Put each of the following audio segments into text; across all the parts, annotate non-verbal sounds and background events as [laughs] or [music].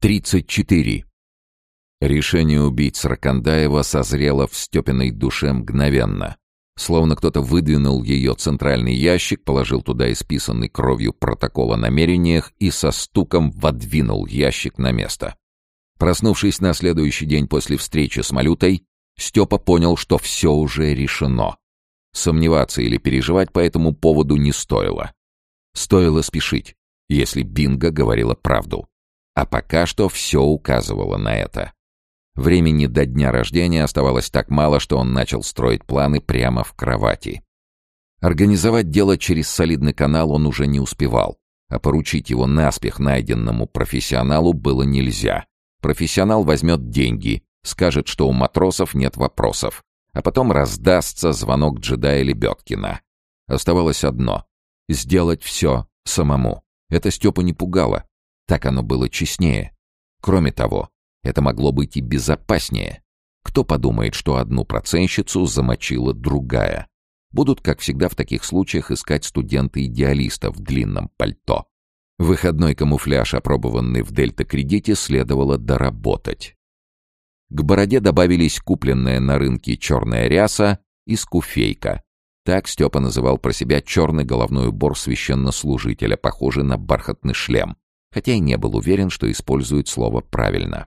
34. Решение убить Сракандаева созрело в Степиной душе мгновенно. Словно кто-то выдвинул ее центральный ящик, положил туда исписанный кровью протокол о намерениях и со стуком водвинул ящик на место. Проснувшись на следующий день после встречи с Малютой, Степа понял, что все уже решено. Сомневаться или переживать по этому поводу не стоило. Стоило спешить, если Бинго говорила правду. А пока что все указывало на это. Времени до дня рождения оставалось так мало, что он начал строить планы прямо в кровати. Организовать дело через солидный канал он уже не успевал, а поручить его наспех найденному профессионалу было нельзя. Профессионал возьмет деньги, скажет, что у матросов нет вопросов, а потом раздастся звонок джедая Лебедкина. Оставалось одно — сделать все самому. Это Степу не пугало. Так оно было честнее. Кроме того, это могло быть и безопаснее. Кто подумает, что одну процентщицу замочила другая? Будут, как всегда в таких случаях, искать студенты-идеалиста в длинном пальто. Выходной камуфляж, опробованный в Дельта-кредите, следовало доработать. К бороде добавились купленная на рынке черная ряса и скуфейка. Так Степа называл про себя черный головной убор священнослужителя, похожий на бархатный шлем, хотя и не был уверен, что использует слово правильно.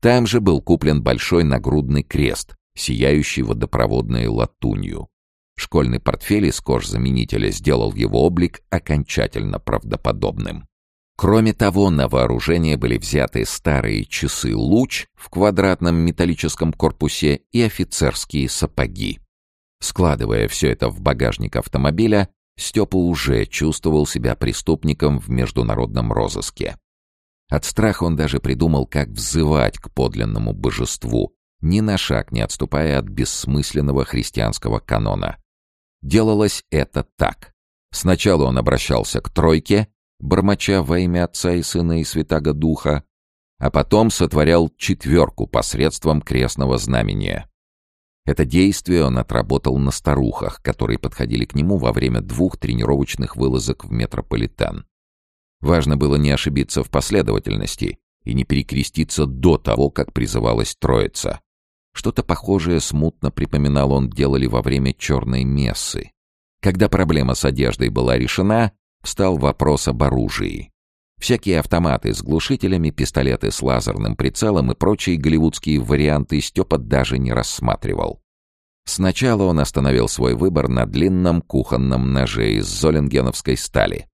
Там же был куплен большой нагрудный крест, сияющий водопроводной латунью. Школьный портфель из кожзаменителя сделал его облик окончательно правдоподобным. Кроме того, на вооружение были взяты старые часы «Луч» в квадратном металлическом корпусе и офицерские сапоги. Складывая все это в багажник автомобиля, Степа уже чувствовал себя преступником в международном розыске. От страха он даже придумал, как взывать к подлинному божеству, ни на шаг не отступая от бессмысленного христианского канона. Делалось это так. Сначала он обращался к тройке, бормоча во имя Отца и Сына и Святаго Духа, а потом сотворял четверку посредством крестного знамения. Это действие он отработал на старухах, которые подходили к нему во время двух тренировочных вылазок в метрополитен. Важно было не ошибиться в последовательности и не перекреститься до того, как призывалась Троица. Что-то похожее смутно припоминал он делали во время черной мессы. Когда проблема с одеждой была решена, встал вопрос об оружии. Всякие автоматы с глушителями, пистолеты с лазерным прицелом и прочие голливудские варианты Степа даже не рассматривал. Сначала он остановил свой выбор на длинном кухонном ноже из золингеновской стали.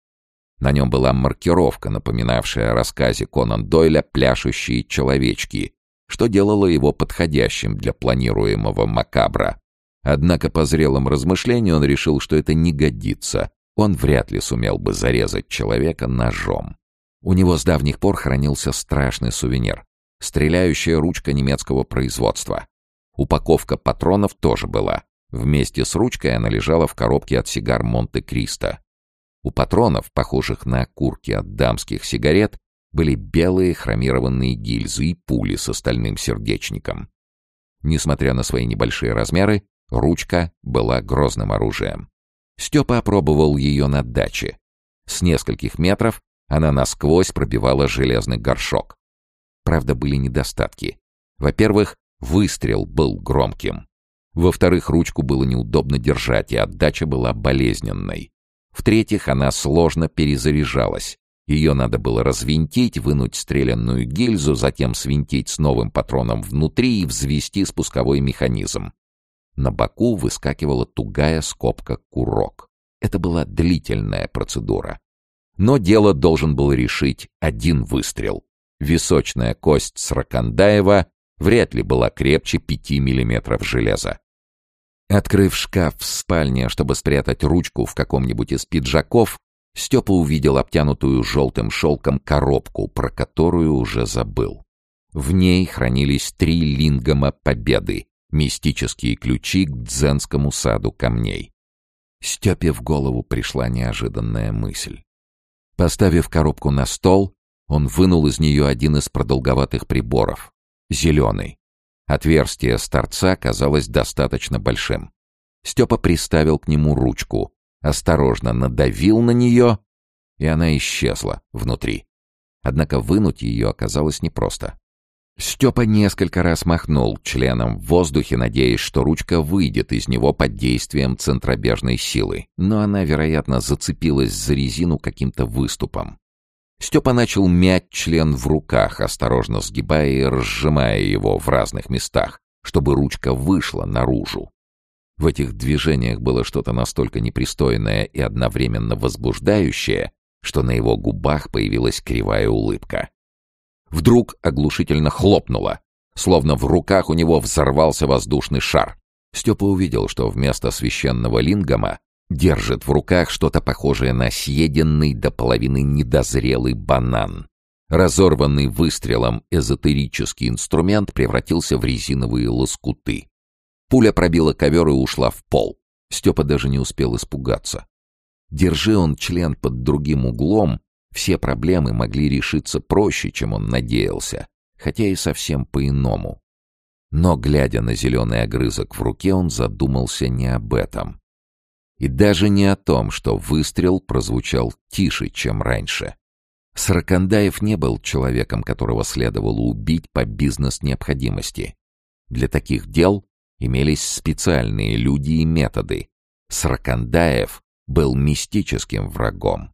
На нем была маркировка, напоминавшая о рассказе Конан Дойля «Пляшущие человечки», что делало его подходящим для планируемого макабра. Однако по зрелым размышлениям он решил, что это не годится. Он вряд ли сумел бы зарезать человека ножом. У него с давних пор хранился страшный сувенир — стреляющая ручка немецкого производства. Упаковка патронов тоже была. Вместе с ручкой она лежала в коробке от сигар Монте-Кристо. У патронов, похожих на окурки от дамских сигарет, были белые хромированные гильзы и пули с остальным сердечником. Несмотря на свои небольшие размеры, ручка была грозным оружием. Степа опробовал ее на даче. С нескольких метров она насквозь пробивала железный горшок. Правда, были недостатки. Во-первых, выстрел был громким. Во-вторых, ручку было неудобно держать, и отдача была болезненной. В-третьих, она сложно перезаряжалась. Ее надо было развинтить, вынуть стрелянную гильзу, затем свинтить с новым патроном внутри и взвести спусковой механизм. На боку выскакивала тугая скобка-курок. Это была длительная процедура. Но дело должен был решить один выстрел. Височная кость Сракандаева вряд ли была крепче пяти миллиметров железа. Открыв шкаф в спальне, чтобы спрятать ручку в каком-нибудь из пиджаков, Степа увидел обтянутую желтым шелком коробку, про которую уже забыл. В ней хранились три лингома победы, мистические ключи к дзенскому саду камней. Степе в голову пришла неожиданная мысль. Поставив коробку на стол, он вынул из нее один из продолговатых приборов. Зеленый. Отверстие с торца казалось достаточно большим. Степа приставил к нему ручку, осторожно надавил на нее, и она исчезла внутри. Однако вынуть ее оказалось непросто. Степа несколько раз махнул членом в воздухе, надеясь, что ручка выйдет из него под действием центробежной силы, но она, вероятно, зацепилась за резину каким-то выступом. Степа начал мять член в руках, осторожно сгибая и разжимая его в разных местах, чтобы ручка вышла наружу. В этих движениях было что-то настолько непристойное и одновременно возбуждающее, что на его губах появилась кривая улыбка. Вдруг оглушительно хлопнуло, словно в руках у него взорвался воздушный шар. Степа увидел, что вместо священного лингама держит в руках что-то похожее на съеденный до половины недозрелый банан. Разорванный выстрелом эзотерический инструмент превратился в резиновые лоскуты. Пуля пробила ковер и ушла в пол. Степа даже не успел испугаться. Держи он член под другим углом, все проблемы могли решиться проще, чем он надеялся, хотя и совсем по-иному. Но, глядя на зеленый огрызок в руке, он задумался не об этом. И даже не о том, что выстрел прозвучал тише, чем раньше. Сорокандаев не был человеком, которого следовало убить по бизнес-необходимости. Для таких дел имелись специальные люди и методы. Сорокандаев был мистическим врагом.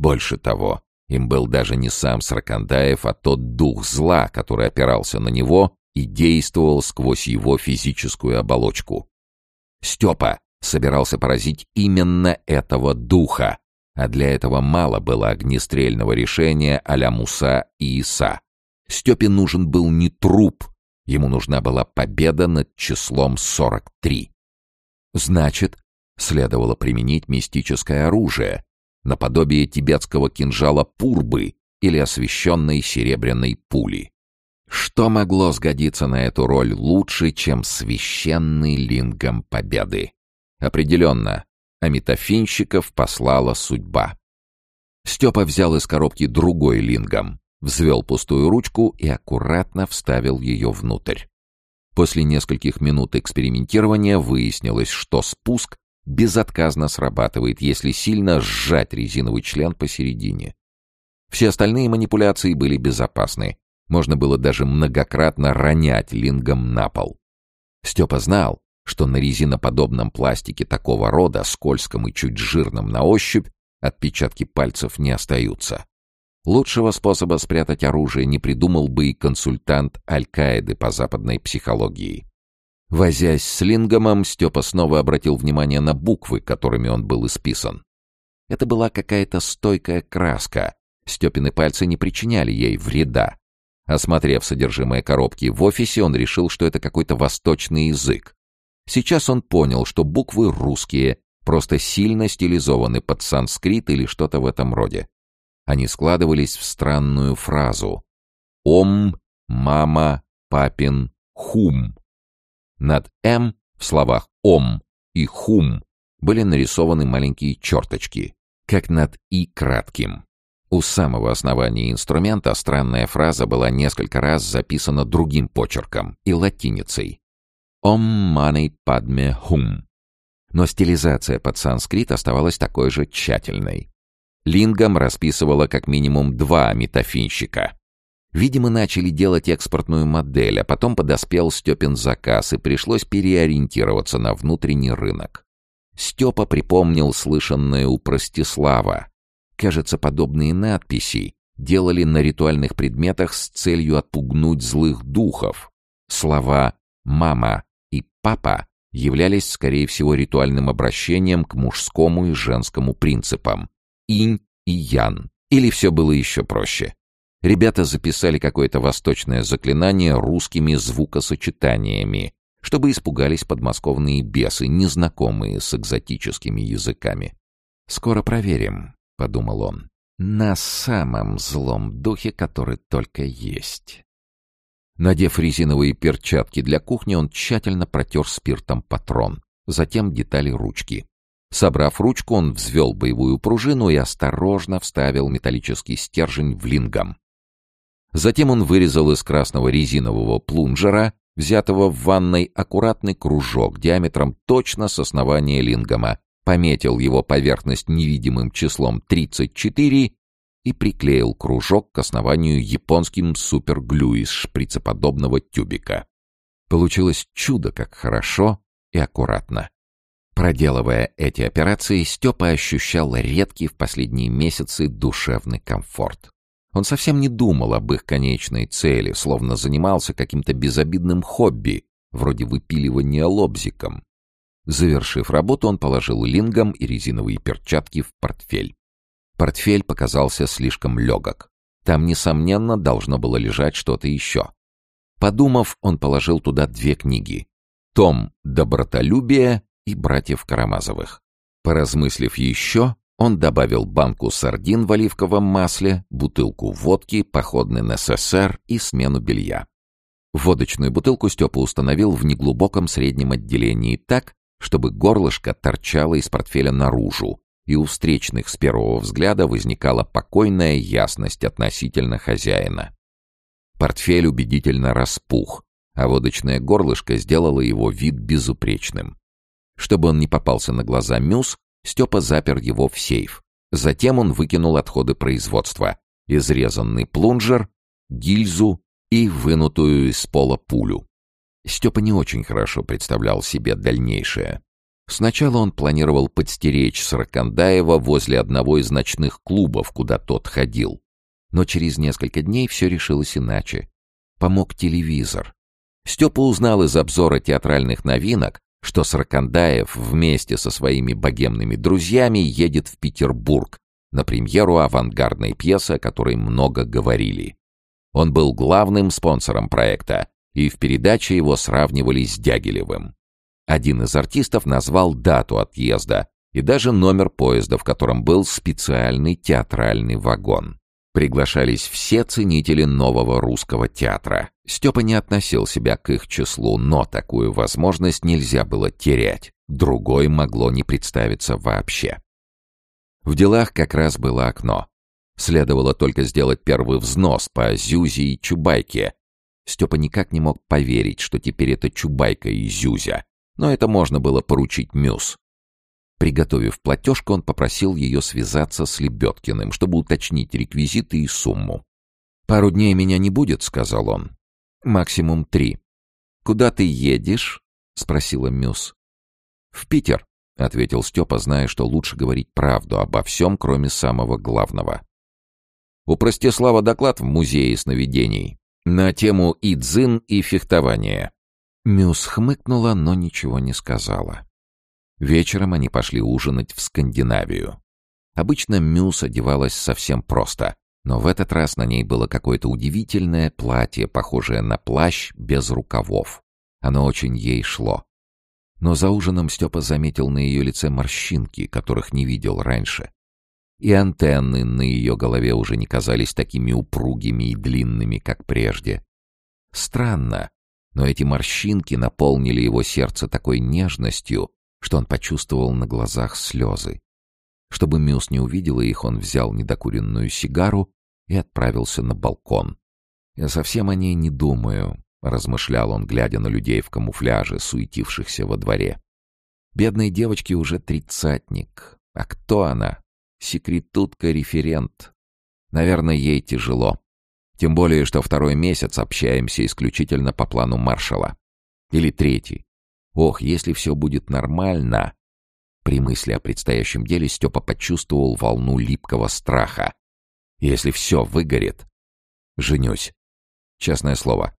Больше того, им был даже не сам Сракандаев, а тот дух зла, который опирался на него и действовал сквозь его физическую оболочку. Степа собирался поразить именно этого духа, а для этого мало было огнестрельного решения а-ля Муса и Иса. Степе нужен был не труп, ему нужна была победа над числом 43. Значит, следовало применить мистическое оружие, наподобие тибетского кинжала пурбы или освещенной серебряной пули. Что могло сгодиться на эту роль лучше, чем священный лингом победы? Определенно, амитофинщиков послала судьба. Степа взял из коробки другой лингом, взвел пустую ручку и аккуратно вставил ее внутрь. После нескольких минут экспериментирования выяснилось, что спуск безотказно срабатывает, если сильно сжать резиновый член посередине. Все остальные манипуляции были безопасны. Можно было даже многократно ронять лингом на пол. Степа знал, что на резиноподобном пластике такого рода, скользком и чуть жирном на ощупь, отпечатки пальцев не остаются. Лучшего способа спрятать оружие не придумал бы и консультант Аль-Каиды по западной психологии. Возясь с лингомом, Степа снова обратил внимание на буквы, которыми он был исписан. Это была какая-то стойкая краска. Степины пальцы не причиняли ей вреда. Осмотрев содержимое коробки в офисе, он решил, что это какой-то восточный язык. Сейчас он понял, что буквы русские, просто сильно стилизованы под санскрит или что-то в этом роде. Они складывались в странную фразу «Ом, мама, папин, хум». Над «М» в словах «Ом» и «Хум» были нарисованы маленькие черточки, как над «И» кратким. У самого основания инструмента странная фраза была несколько раз записана другим почерком и латиницей. «Ом мани падме хум». Но стилизация под санскрит оставалась такой же тщательной. Лингам расписывала как минимум два метафинщика. Видимо, начали делать экспортную модель, а потом подоспел Степин заказ, и пришлось переориентироваться на внутренний рынок. Степа припомнил слышанное у Простислава. Кажется, подобные надписи делали на ритуальных предметах с целью отпугнуть злых духов. Слова «мама» и «папа» являлись, скорее всего, ритуальным обращением к мужскому и женскому принципам. Инь и ян. Или все было еще проще. Ребята записали какое-то восточное заклинание русскими звукосочетаниями, чтобы испугались подмосковные бесы, незнакомые с экзотическими языками. «Скоро проверим», — подумал он, — «на самом злом духе, который только есть». Надев резиновые перчатки для кухни, он тщательно протер спиртом патрон, затем детали ручки. Собрав ручку, он взвел боевую пружину и осторожно вставил металлический стержень в лингам. Затем он вырезал из красного резинового плунжера, взятого в ванной, аккуратный кружок диаметром точно с основания лингома, пометил его поверхность невидимым числом 34 и приклеил кружок к основанию японским суперглю из шприцеподобного тюбика. Получилось чудо как хорошо и аккуратно. Проделывая эти операции, Степа ощущал редкий в последние месяцы душевный комфорт. Он совсем не думал об их конечной цели, словно занимался каким-то безобидным хобби, вроде выпиливания лобзиком. Завершив работу, он положил лингом и резиновые перчатки в портфель. Портфель показался слишком легок. Там, несомненно, должно было лежать что-то еще. Подумав, он положил туда две книги. Том «Добротолюбие» и «Братьев Карамазовых». Поразмыслив еще, он добавил банку сардин в оливковом масле, бутылку водки, походный НССР и смену белья. Водочную бутылку Степа установил в неглубоком среднем отделении так, чтобы горлышко торчало из портфеля наружу, и у встречных с первого взгляда возникала покойная ясность относительно хозяина. Портфель убедительно распух, а водочное горлышко сделало его вид безупречным. Чтобы он не попался на глаза Мюс, Степа запер его в сейф. Затем он выкинул отходы производства, изрезанный плунжер, гильзу и вынутую из пола пулю. Степа не очень хорошо представлял себе дальнейшее. Сначала он планировал подстеречь Сорокандаева возле одного из ночных клубов, куда тот ходил. Но через несколько дней все решилось иначе. Помог телевизор. Степа узнал из обзора театральных новинок, что Сорокандаев вместе со своими богемными друзьями едет в Петербург на премьеру авангардной пьесы, о которой много говорили. Он был главным спонсором проекта, и в передаче его сравнивали с Дягилевым. Один из артистов назвал дату отъезда и даже номер поезда, в котором был специальный театральный вагон. Приглашались все ценители нового русского театра. Степа не относил себя к их числу, но такую возможность нельзя было терять. Другой могло не представиться вообще. В делах как раз было окно. Следовало только сделать первый взнос по Зюзе и Чубайке. Степа никак не мог поверить, что теперь это Чубайка и Зюзя. Но это можно было поручить Мюс. Приготовив платежку, он попросил ее связаться с Лебедкиным, чтобы уточнить реквизиты и сумму. «Пару дней меня не будет», — сказал он. «Максимум три». «Куда ты едешь?» — спросила Мюс. «В Питер», — ответил Степа, зная, что лучше говорить правду обо всем, кроме самого главного. У Простислава доклад в музее сновидений на тему идзин и фехтования. Мюс хмыкнула, но ничего не сказала. Вечером они пошли ужинать в Скандинавию. Обычно Мюс одевалась совсем просто, но в этот раз на ней было какое-то удивительное платье, похожее на плащ без рукавов. Оно очень ей шло. Но за ужином Степа заметил на ее лице морщинки, которых не видел раньше. И антенны на ее голове уже не казались такими упругими и длинными, как прежде. Странно, но эти морщинки наполнили его сердце такой нежностью, что он почувствовал на глазах слезы. Чтобы Мюс не увидела их, он взял недокуренную сигару и отправился на балкон. «Я совсем о ней не думаю», — размышлял он, глядя на людей в камуфляже, суетившихся во дворе. «Бедной девочке уже тридцатник. А кто она? Секретутка-референт. Наверное, ей тяжело. Тем более, что второй месяц общаемся исключительно по плану маршала. Или третий. Ох, если все будет нормально... При мысли о предстоящем деле Степа почувствовал волну липкого страха. Если все выгорит... Женюсь. Честное слово.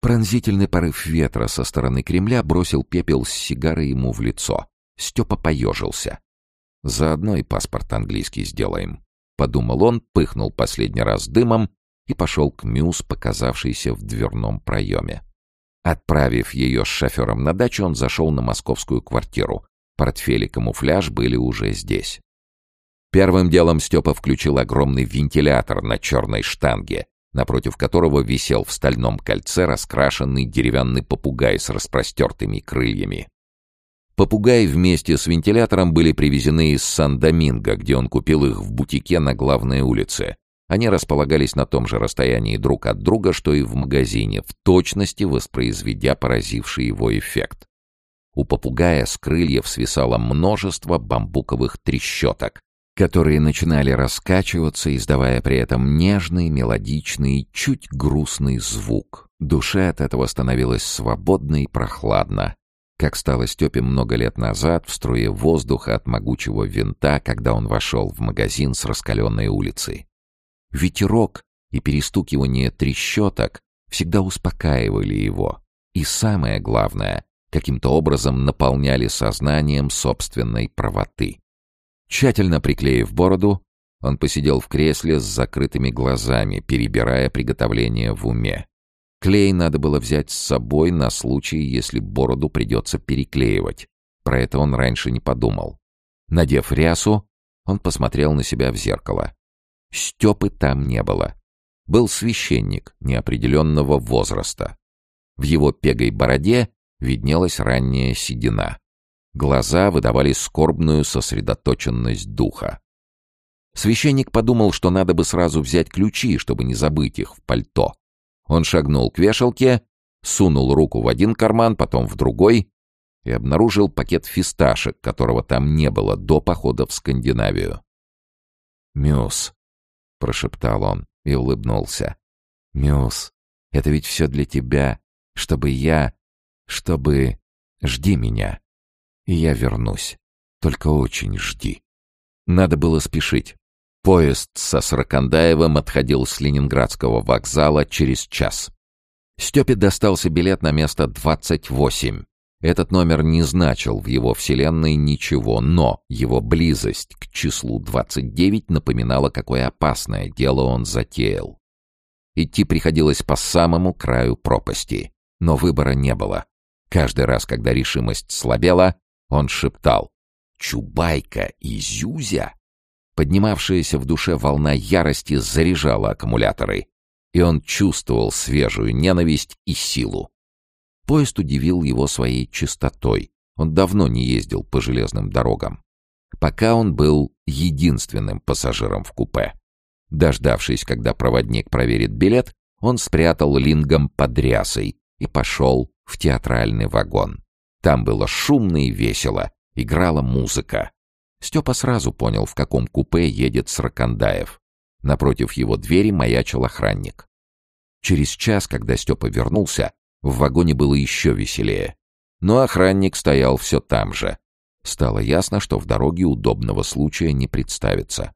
Пронзительный порыв ветра со стороны Кремля бросил пепел с сигары ему в лицо. Степа поежился. «Заодно и паспорт английский сделаем», — подумал он, пыхнул последний раз дымом и пошел к Мюс, показавшейся в дверном проеме. Отправив ее с шофером на дачу, он зашел на московскую квартиру. Портфель и камуфляж были уже здесь. Первым делом Степа включил огромный вентилятор на черной штанге, напротив которого висел в стальном кольце раскрашенный деревянный попугай с распростертыми крыльями. Попугаи вместе с вентилятором были привезены из Сан-Доминго, где он купил их в бутике на главной улице. Они располагались на том же расстоянии друг от друга, что и в магазине, в точности воспроизведя поразивший его эффект. У попугая с крыльев свисало множество бамбуковых трещоток, которые начинали раскачиваться, издавая при этом нежный, мелодичный, чуть грустный звук. Душе от этого становилось свободно и прохладно, как стало Степе много лет назад в струе воздуха от могучего винта, когда он вошел в магазин с раскаленной улицы. Ветерок и перестукивание трещоток всегда успокаивали его. И самое главное, каким-то образом наполняли сознанием собственной правоты. Тщательно приклеив бороду, он посидел в кресле с закрытыми глазами, перебирая приготовление в уме. Клей надо было взять с собой на случай, если бороду придется переклеивать. Про это он раньше не подумал. Надев рясу, он посмотрел на себя в зеркало. Степы там не было. Был священник неопределенного возраста. В его пегой бороде виднелась ранняя седина. Глаза выдавали скорбную сосредоточенность духа. Священник подумал, что надо бы сразу взять ключи, чтобы не забыть их в пальто. Он шагнул к вешалке, сунул руку в один карман, потом в другой и обнаружил пакет фисташек, которого там не было до похода в Скандинавию. «Мюс», — прошептал он и улыбнулся. «Мюс, это ведь все для тебя, чтобы я... чтобы... Жди меня. И я вернусь. Только очень жди». Надо было спешить. Поезд со Сракандаевым отходил с Ленинградского вокзала через час. Степе достался билет на место 28. Этот номер не значил в его вселенной ничего, но его близость к числу 29 напоминала, какое опасное дело он затеял. Идти приходилось по самому краю пропасти, но выбора не было. Каждый раз, когда решимость слабела, он шептал «Чубайка и Зюзя?» Поднимавшаяся в душе волна ярости заряжала аккумуляторы, и он чувствовал свежую ненависть и силу. Поезд удивил его своей чистотой. Он давно не ездил по железным дорогам. Пока он был единственным пассажиром в купе. Дождавшись, когда проводник проверит билет, он спрятал лингом под рясой и пошел в театральный вагон. Там было шумно и весело, играла музыка. Степа сразу понял, в каком купе едет Сракандаев. Напротив его двери маячил охранник. Через час, когда Степа вернулся, в вагоне было еще веселее. Но охранник стоял все там же. Стало ясно, что в дороге удобного случая не представится.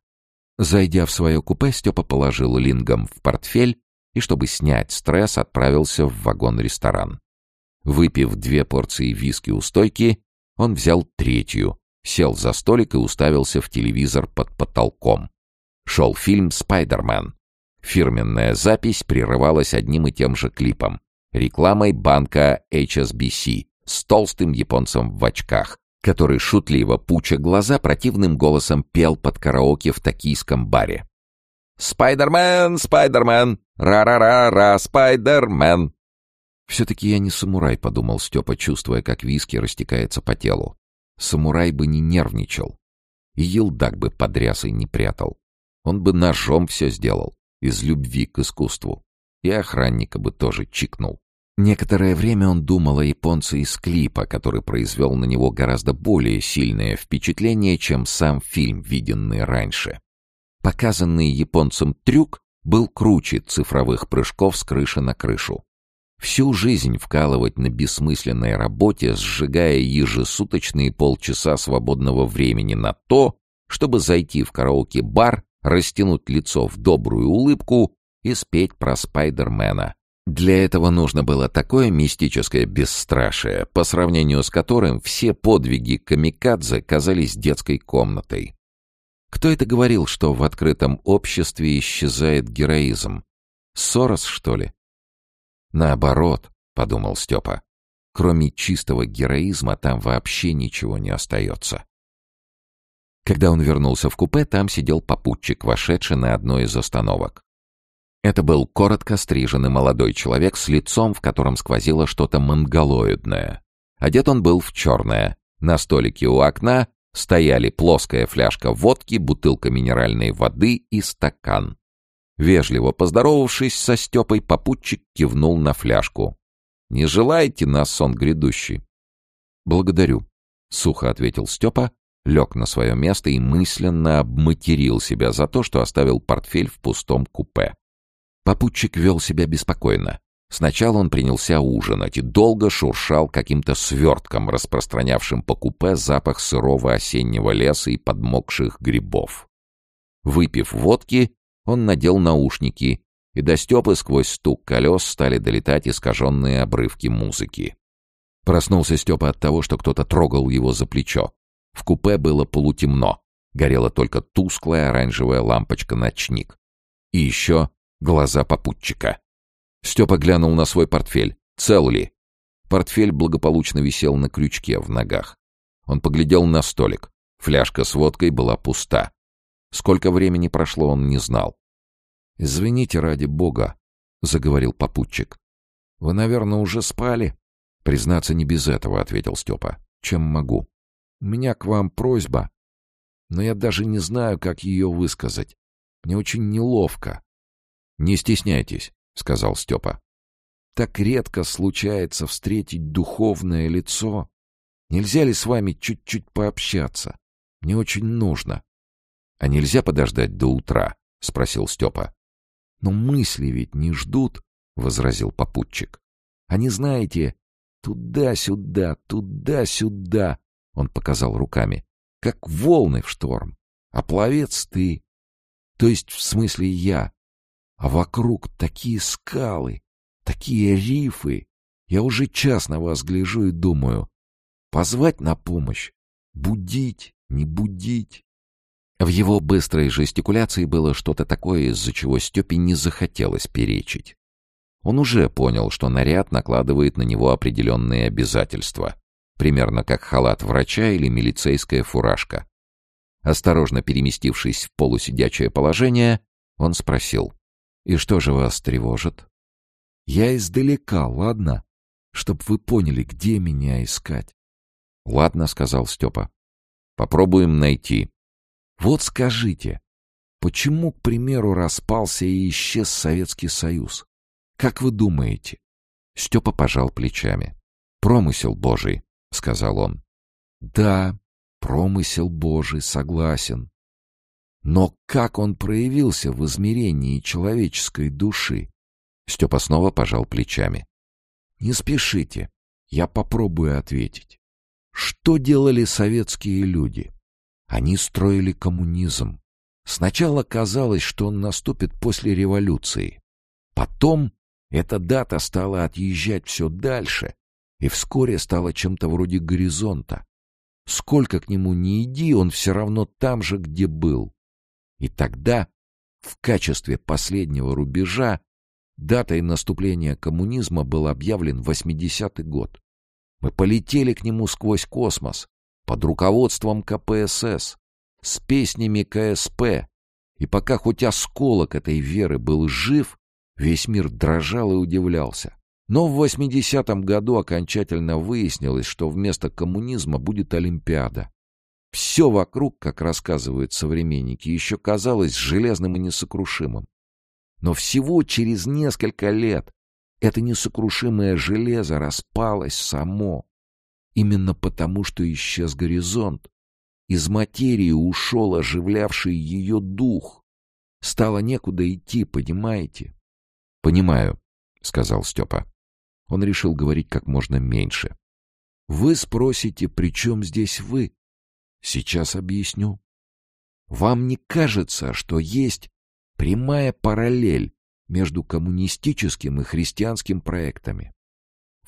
Зайдя в свое купе, Степа положил лингом в портфель и, чтобы снять стресс, отправился в вагон-ресторан. Выпив две порции виски у стойки, он взял третью, сел за столик и уставился в телевизор под потолком. Шел фильм «Спайдермен». Фирменная запись прерывалась одним и тем же клипом рекламой банка HSBC с толстым японцем в очках, который шутливо пуча глаза противным голосом пел под караоке в токийском баре. «Спайдермен! Спайдермен! Ра-ра-ра-ра! Спайдермен!» «Все-таки я не самурай», — подумал Степа, чувствуя, как виски растекается по телу. «Самурай бы не нервничал. И елдак бы под рясой не прятал. Он бы ножом все сделал, из любви к искусству и охранника бы тоже чикнул. Некоторое время он думал о японце из клипа, который произвел на него гораздо более сильное впечатление, чем сам фильм, виденный раньше. Показанный японцем трюк был круче цифровых прыжков с крыши на крышу. Всю жизнь вкалывать на бессмысленной работе, сжигая ежесуточные полчаса свободного времени на то, чтобы зайти в караоке-бар, растянуть лицо в добрую улыбку и спеть про Спайдермена. Для этого нужно было такое мистическое бесстрашие, по сравнению с которым все подвиги камикадзе казались детской комнатой. Кто это говорил, что в открытом обществе исчезает героизм? Сорос, что ли? Наоборот, подумал Степа. Кроме чистого героизма там вообще ничего не остается. Когда он вернулся в купе, там сидел попутчик, вошедший на одной из остановок. Это был коротко стриженный молодой человек с лицом, в котором сквозило что-то монголоидное. Одет он был в черное. На столике у окна стояли плоская фляжка водки, бутылка минеральной воды и стакан. Вежливо поздоровавшись со Степой, попутчик кивнул на фляжку. «Не желаете на сон грядущий?» «Благодарю», — сухо ответил Степа, лег на свое место и мысленно обматерил себя за то, что оставил портфель в пустом купе. Попутчик вел себя беспокойно. Сначала он принялся ужинать и долго шуршал каким-то свертком, распространявшим по купе запах сырого осеннего леса и подмокших грибов. Выпив водки, он надел наушники, и до Степы сквозь стук колес стали долетать искаженные обрывки музыки. Проснулся Степа от того, что кто-то трогал его за плечо. В купе было полутемно. Горела только тусклая оранжевая лампочка-ночник. И еще глаза попутчика. Степа глянул на свой портфель. Цел ли? Портфель благополучно висел на крючке в ногах. Он поглядел на столик. Фляжка с водкой была пуста. Сколько времени прошло, он не знал. «Извините ради бога», — заговорил попутчик. «Вы, наверное, уже спали?» «Признаться, не без этого», — ответил Степа. «Чем могу?» «У меня к вам просьба, но я даже не знаю, как ее высказать. Мне очень неловко». «Не стесняйтесь», — сказал Степа. «Так редко случается встретить духовное лицо. Нельзя ли с вами чуть-чуть пообщаться? Мне очень нужно». «А нельзя подождать до утра?» — спросил Степа. «Но мысли ведь не ждут», — возразил попутчик. «Они, знаете, туда-сюда, туда-сюда», — он показал руками, — «как волны в шторм. А пловец ты. То есть, в смысле, я. А вокруг такие скалы, такие рифы. Я уже час на вас гляжу и думаю, позвать на помощь, будить, не будить. В его быстрой жестикуляции было что-то такое, из-за чего Степе не захотелось перечить. Он уже понял, что наряд накладывает на него определенные обязательства, примерно как халат врача или милицейская фуражка. Осторожно переместившись в полусидячее положение, он спросил, «И что же вас тревожит?» «Я издалека, ладно? Чтоб вы поняли, где меня искать». «Ладно», — сказал Степа. «Попробуем найти. Вот скажите, почему, к примеру, распался и исчез Советский Союз? Как вы думаете? Степа пожал плечами. «Промысел Божий», — сказал он. «Да, промысел Божий, согласен. Но как он проявился в измерении человеческой души?» Степа снова пожал плечами. «Не спешите, я попробую ответить. Что делали советские люди? Они строили коммунизм. Сначала казалось, что он наступит после революции. Потом эта дата стала отъезжать все дальше и вскоре стала чем-то вроде горизонта. Сколько к нему ни иди, он все равно там же, где был. И тогда, в качестве последнего рубежа, датой наступления коммунизма был объявлен 80-й год. Мы полетели к нему сквозь космос, под руководством КПСС, с песнями КСП, и пока хоть осколок этой веры был жив, весь мир дрожал и удивлялся. Но в 80-м году окончательно выяснилось, что вместо коммунизма будет Олимпиада. Все вокруг, как рассказывают современники, еще казалось железным и несокрушимым. Но всего через несколько лет это несокрушимое железо распалось само, именно потому, что исчез горизонт. Из материи ушел оживлявший ее дух. Стало некуда идти, понимаете? — Понимаю, — сказал Степа. Он решил говорить как можно меньше. — Вы спросите, при чем здесь вы? Сейчас объясню. Вам не кажется, что есть прямая параллель между коммунистическим и христианским проектами?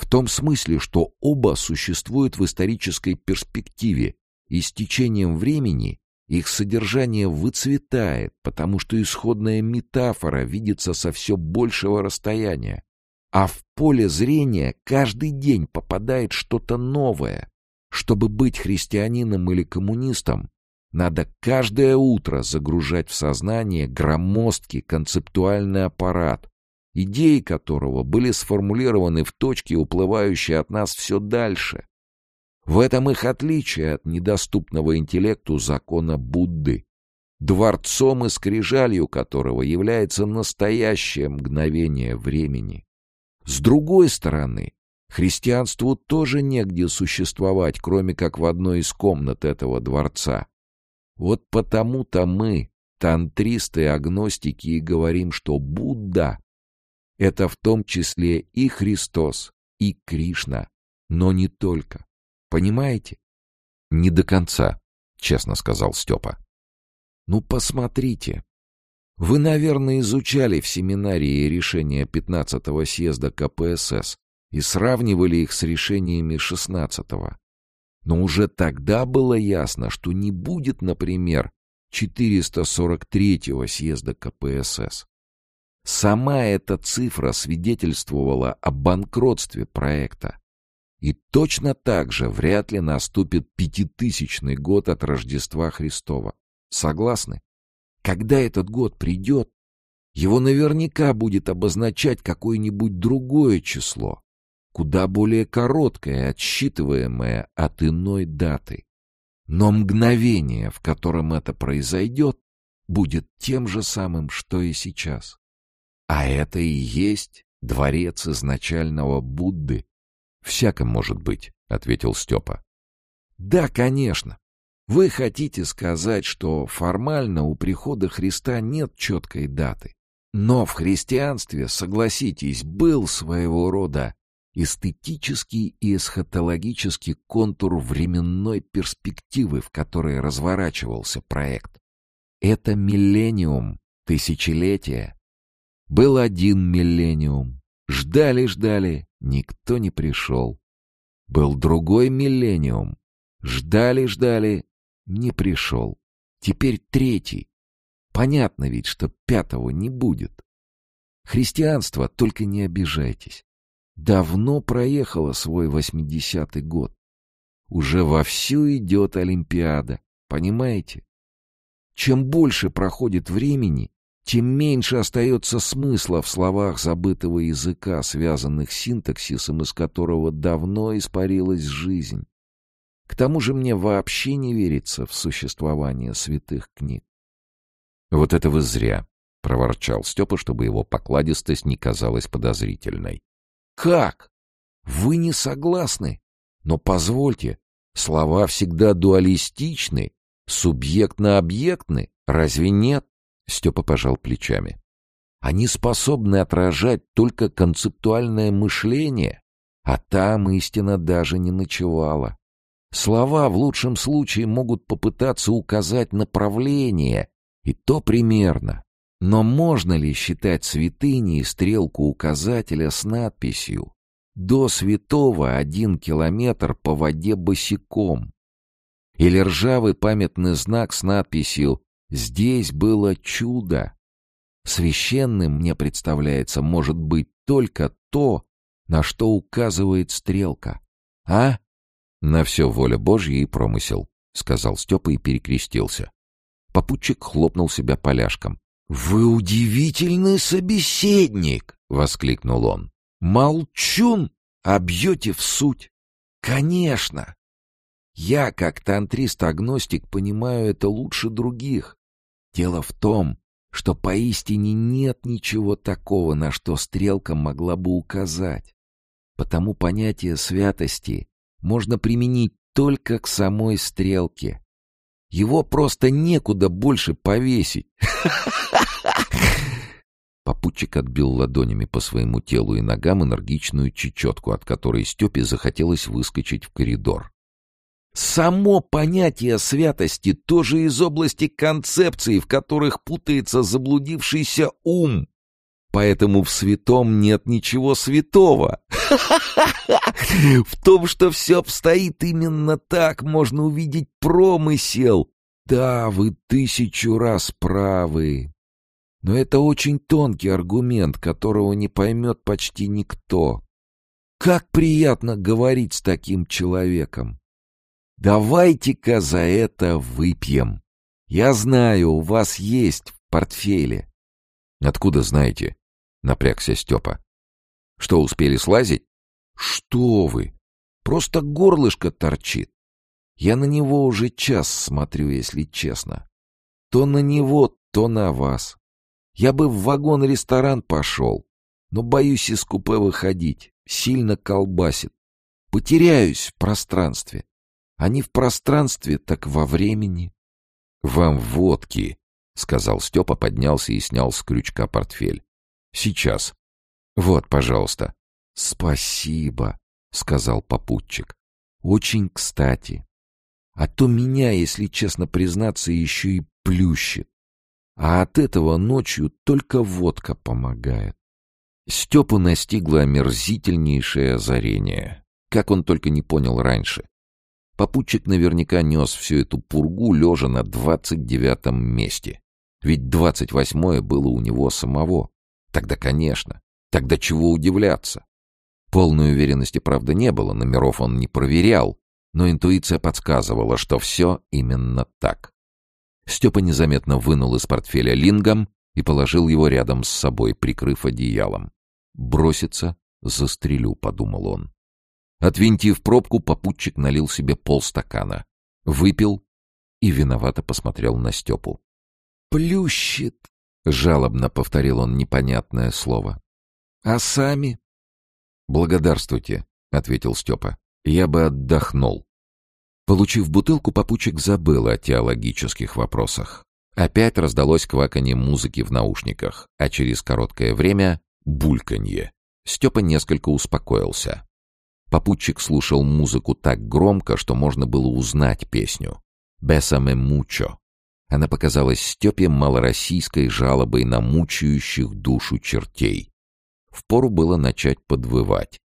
В том смысле, что оба существуют в исторической перспективе, и с течением времени их содержание выцветает, потому что исходная метафора видится со все большего расстояния, а в поле зрения каждый день попадает что-то новое. Чтобы быть христианином или коммунистом, надо каждое утро загружать в сознание громоздкий концептуальный аппарат, идеи которого были сформулированы в точке, уплывающей от нас все дальше. В этом их отличие от недоступного интеллекту закона Будды, дворцом и скрижалью которого является настоящее мгновение времени. С другой стороны, Христианству тоже негде существовать, кроме как в одной из комнат этого дворца. Вот потому-то мы, тантристы и агностики, и говорим, что Будда — это в том числе и Христос, и Кришна, но не только. Понимаете? Не до конца, честно сказал Степа. Ну, посмотрите. Вы, наверное, изучали в семинарии решения 15-го съезда КПСС и сравнивали их с решениями 16-го. Но уже тогда было ясно, что не будет, например, 443-го съезда КПСС. Сама эта цифра свидетельствовала о банкротстве проекта. И точно так же вряд ли наступит пятитысячный год от Рождества Христова. Согласны? Когда этот год придет, его наверняка будет обозначать какое-нибудь другое число, куда более короткое, отсчитываемое от иной даты. Но мгновение, в котором это произойдет, будет тем же самым, что и сейчас. А это и есть дворец изначального Будды, «Всяко может быть», — ответил Степа. «Да, конечно. Вы хотите сказать, что формально у прихода Христа нет четкой даты. Но в христианстве, согласитесь, был своего рода эстетический и эсхатологический контур временной перспективы, в которой разворачивался проект. Это миллениум, тысячелетие. Был один миллениум. Ждали-ждали, Никто не пришел. Был другой миллениум. Ждали-ждали, не пришел. Теперь третий. Понятно ведь, что пятого не будет. Христианство, только не обижайтесь. Давно проехало свой восьмидесятый год. Уже вовсю идет Олимпиада, понимаете? Чем больше проходит времени, тем меньше остается смысла в словах забытого языка, связанных синтаксисом, из которого давно испарилась жизнь. К тому же мне вообще не верится в существование святых книг. «Вот это вы зря», — проворчал Степа, чтобы его покладистость не казалась подозрительной. «Как? Вы не согласны? Но позвольте, слова всегда дуалистичны, субъектно-объектны, разве нет?» Степа пожал плечами. Они способны отражать только концептуальное мышление, а там истина даже не ночевала. Слова в лучшем случае могут попытаться указать направление, и то примерно. Но можно ли считать святыней стрелку указателя с надписью «До святого один километр по воде босиком»? Или ржавый памятный знак с надписью Здесь было чудо. Священным, мне представляется, может быть только то, на что указывает стрелка. А? На все воля Божья и промысел, — сказал Степа и перекрестился. Попутчик хлопнул себя поляшком. «Вы удивительный собеседник!» — воскликнул он. «Молчун, а бьете в суть. Конечно! Я, как тантрист-агностик, понимаю это лучше других. Дело в том, что поистине нет ничего такого, на что стрелка могла бы указать. Потому понятие святости можно применить только к самой стрелке. Его просто некуда больше повесить. [laughs] Попутчик отбил ладонями по своему телу и ногам энергичную чечетку, от которой Степе захотелось выскочить в коридор. Само понятие святости тоже из области концепций, в которых путается заблудившийся ум. Поэтому в святом нет ничего святого. В том, что все обстоит именно так, можно увидеть промысел. Да, вы тысячу раз правы. Но это очень тонкий аргумент, которого не поймет почти никто. Как приятно говорить с таким человеком. Давайте-ка за это выпьем. Я знаю, у вас есть в портфеле. Откуда знаете? Напрягся Степа. Что, успели слазить? Что вы? Просто горлышко торчит. Я на него уже час смотрю, если честно. То на него, то на вас. Я бы в вагон-ресторан пошел, но боюсь из купе выходить. сильно колбасит. Потеряюсь в пространстве. Не в пространстве, так во времени. — Вам водки, — сказал Степа, поднялся и снял с крючка портфель. — Сейчас. Вот, пожалуйста. — Спасибо, — сказал попутчик. — Очень кстати. А то меня, если честно признаться, еще и плющит. А от этого ночью только водка помогает. Степу настигло омерзительнейшее озарение. Как он только не понял раньше. Попутчик наверняка нес всю эту пургу, лежа на двадцать девятом месте. Ведь двадцать восьмое было у него самого. Тогда, конечно. Тогда чего удивляться? Полной уверенности, правда, не было, номеров он не проверял, но интуиция подсказывала, что все именно так. Степа незаметно вынул из портфеля лингом и положил его рядом с собой, прикрыв одеялом. «Бросится, застрелю», — подумал он. Отвинтив пробку, попутчик налил себе полстакана, выпил и виновато посмотрел на Степу. «Плющит», — жалобно повторил он непонятное слово. «А сами?» «Благодарствуйте», — ответил Степа. «Я бы отдохнул». Получив бутылку, попутчик забыл о теологических вопросах. Опять раздалось кваканье музыки в наушниках, а через короткое время — бульканье. Степа несколько успокоился. Попутчик слушал музыку так громко, что можно было узнать песню. «Бесаме мучо». Она показалась Степе малороссийской жалобой на мучающих душу чертей. Впору было начать подвывать.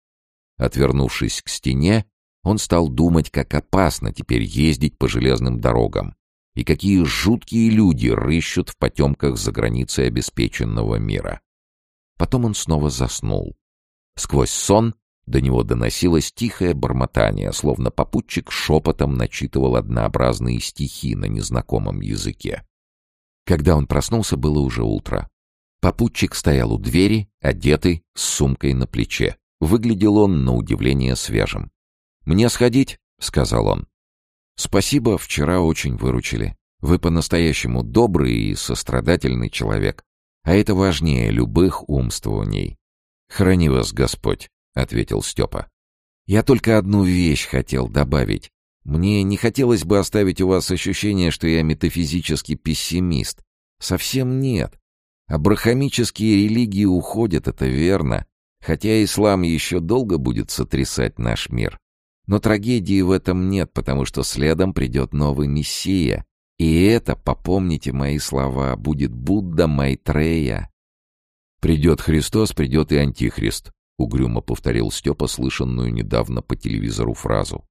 Отвернувшись к стене, он стал думать, как опасно теперь ездить по железным дорогам и какие жуткие люди рыщут в потемках за границей обеспеченного мира. Потом он снова заснул. Сквозь сон до него доносилось тихое бормотание, словно попутчик шепотом начитывал однообразные стихи на незнакомом языке. Когда он проснулся, было уже утро. Попутчик стоял у двери, одетый, с сумкой на плече. Выглядел он, на удивление, свежим. «Мне сходить?» — сказал он. «Спасибо, вчера очень выручили. Вы по-настоящему добрый и сострадательный человек, а это важнее любых умствований. Храни вас Господь», — ответил Степа. «Я только одну вещь хотел добавить. Мне не хотелось бы оставить у вас ощущение, что я метафизический пессимист. Совсем нет. Абрахамические религии уходят, это верно, хотя ислам еще долго будет сотрясать наш мир. Но трагедии в этом нет, потому что следом придет новый Мессия. И это, попомните мои слова, будет Будда Майтрея. «Придет Христос, придет и Антихрист», — угрюмо повторил Степа слышанную недавно по телевизору фразу.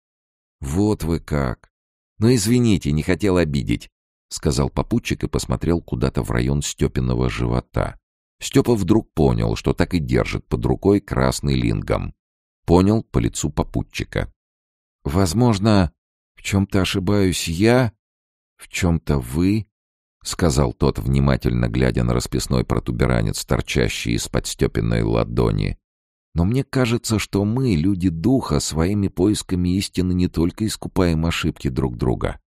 «Вот вы как! Ну, извините, не хотел обидеть. — сказал попутчик и посмотрел куда-то в район Степиного живота. Степа вдруг понял, что так и держит под рукой красный лингом. Понял по лицу попутчика. «Возможно, в чем-то ошибаюсь я, в чем-то вы», — сказал тот, внимательно глядя на расписной протуберанец, торчащий из-под Степиной ладони. «Но мне кажется, что мы, люди духа, своими поисками истины не только искупаем ошибки друг друга,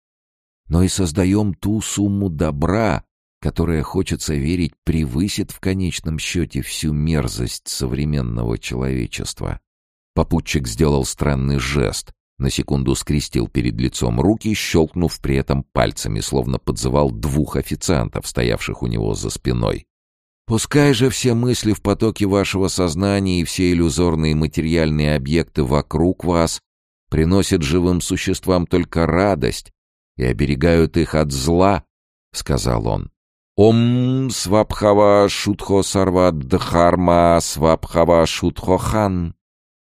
но и создаем ту сумму добра, которая, хочется верить, превысит в конечном счете всю мерзость современного человечества. Попутчик сделал странный жест, на секунду скрестил перед лицом руки, щелкнув при этом пальцами, словно подзывал двух официантов, стоявших у него за спиной. «Пускай же все мысли в потоке вашего сознания и все иллюзорные материальные объекты вокруг вас приносят живым существам только радость, и оберегают их от зла, — сказал он. Ом свабхава шутхо сарва дхарма свабхава шутхо хан.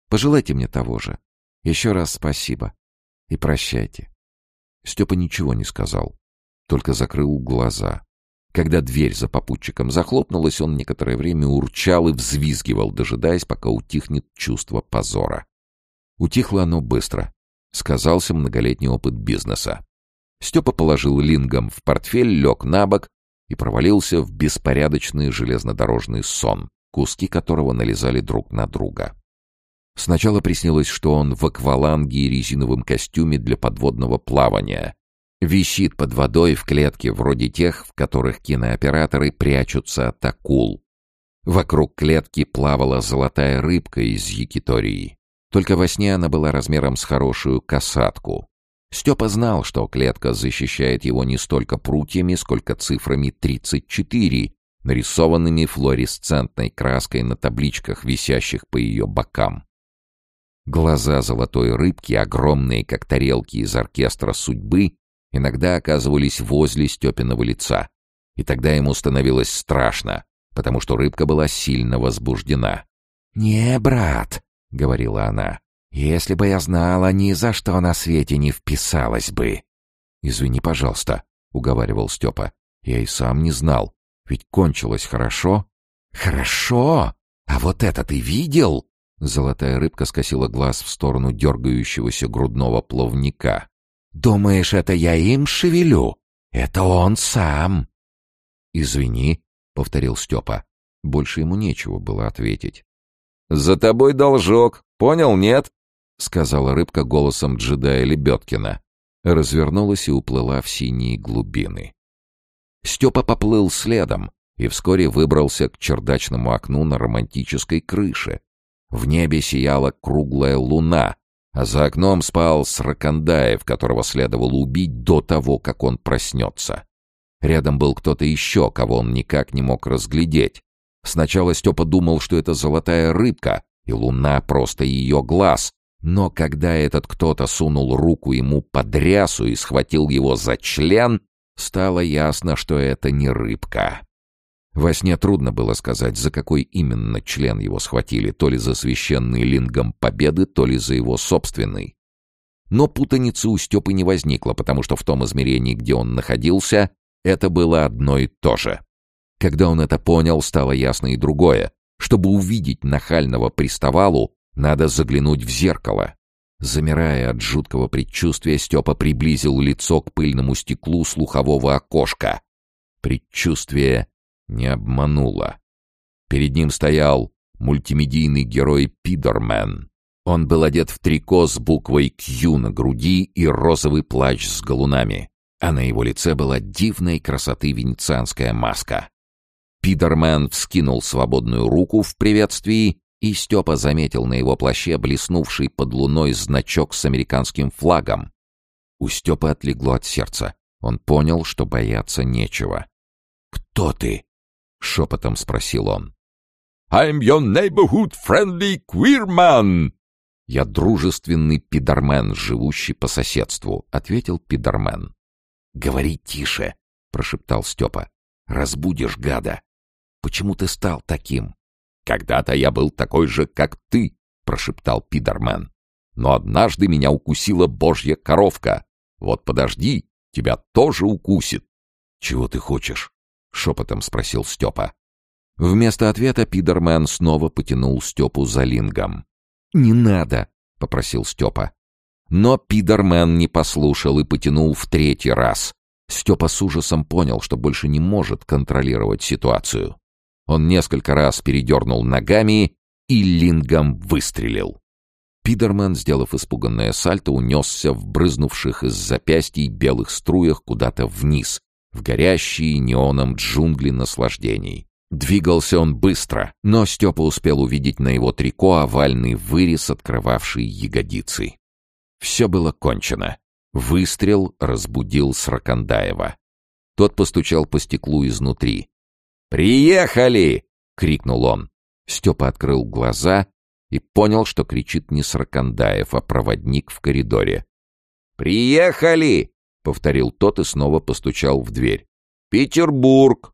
Пожелайте мне того же. Еще раз спасибо. И прощайте. Степа ничего не сказал, только закрыл глаза. Когда дверь за попутчиком захлопнулась, он некоторое время урчал и взвизгивал, дожидаясь, пока утихнет чувство позора. Утихло оно быстро. Сказался многолетний опыт бизнеса. Степа положил лингом в портфель, лег на бок и провалился в беспорядочный железнодорожный сон, куски которого налезали друг на друга. Сначала приснилось, что он в акваланге и резиновом костюме для подводного плавания. Висит под водой в клетке вроде тех, в которых кинооператоры прячутся от акул. Вокруг клетки плавала золотая рыбка из якитории. Только во сне она была размером с хорошую касатку. Степа знал, что клетка защищает его не столько прутьями, сколько цифрами 34, нарисованными флуоресцентной краской на табличках, висящих по ее бокам. Глаза золотой рыбки, огромные, как тарелки из оркестра судьбы, иногда оказывались возле Степиного лица. И тогда ему становилось страшно, потому что рыбка была сильно возбуждена. «Не, брат», — говорила она, — «если бы я знала, ни за что на свете не вписалась бы». «Извини, пожалуйста», — уговаривал Степа. «Я и сам не знал. Ведь кончилось хорошо». «Хорошо? А вот это ты видел?» Золотая рыбка скосила глаз в сторону дергающегося грудного плавника. «Думаешь, это я им шевелю? Это он сам!» «Извини», — повторил Степа. Больше ему нечего было ответить. «За тобой должок, понял, нет?» — сказала рыбка голосом джедая Лебедкина. Развернулась и уплыла в синие глубины. Степа поплыл следом и вскоре выбрался к чердачному окну на романтической крыше, в небе сияла круглая луна, а за окном спал Сракандаев, которого следовало убить до того, как он проснется. Рядом был кто-то еще, кого он никак не мог разглядеть. Сначала Степа думал, что это золотая рыбка, и луна просто ее глаз. Но когда этот кто-то сунул руку ему под рясу и схватил его за член, стало ясно, что это не рыбка. Во сне трудно было сказать, за какой именно член его схватили, то ли за священный лингом победы, то ли за его собственный. Но путаницы у Степы не возникло, потому что в том измерении, где он находился, это было одно и то же. Когда он это понял, стало ясно и другое. Чтобы увидеть нахального приставалу, надо заглянуть в зеркало. Замирая от жуткого предчувствия, Степа приблизил лицо к пыльному стеклу слухового окошка. Предчувствие не обманула. Перед ним стоял мультимедийный герой Пидормен. Он был одет в трико с буквой «Q» на груди и розовый плащ с галунами, а на его лице была дивной красоты венецианская маска. Пидормен вскинул свободную руку в приветствии, и Степа заметил на его плаще блеснувший под луной значок с американским флагом. У Степы отлегло от сердца. Он понял, что бояться нечего. «Кто ты?» — шепотом спросил он. «I'm your neighborhood friendly queer man!» «Я дружественный пидормен, живущий по соседству», — ответил пидормен. «Говори тише», — прошептал Степа. «Разбудишь гада. Почему ты стал таким?» «Когда-то я был такой же, как ты», — прошептал пидормен. «Но однажды меня укусила божья коровка. Вот подожди, тебя тоже укусит». «Чего ты хочешь?» — шепотом спросил Степа. Вместо ответа Пидермен снова потянул Степу за лингом. «Не надо!» — попросил Степа. Но Пидермен не послушал и потянул в третий раз. Степа с ужасом понял, что больше не может контролировать ситуацию. Он несколько раз передернул ногами и лингом выстрелил. Пидермен, сделав испуганное сальто, унесся в брызнувших из запястий белых струях куда-то вниз, в горящие неоном джунгли наслаждений. Двигался он быстро, но Степа успел увидеть на его трико овальный вырез, открывавший ягодицы. Все было кончено. Выстрел разбудил Сракандаева. Тот постучал по стеклу изнутри. «Приехали!» — крикнул он. Степа открыл глаза и понял, что кричит не Сракандаев, а проводник в коридоре. «Приехали!» — повторил тот и снова постучал в дверь. «Петербург!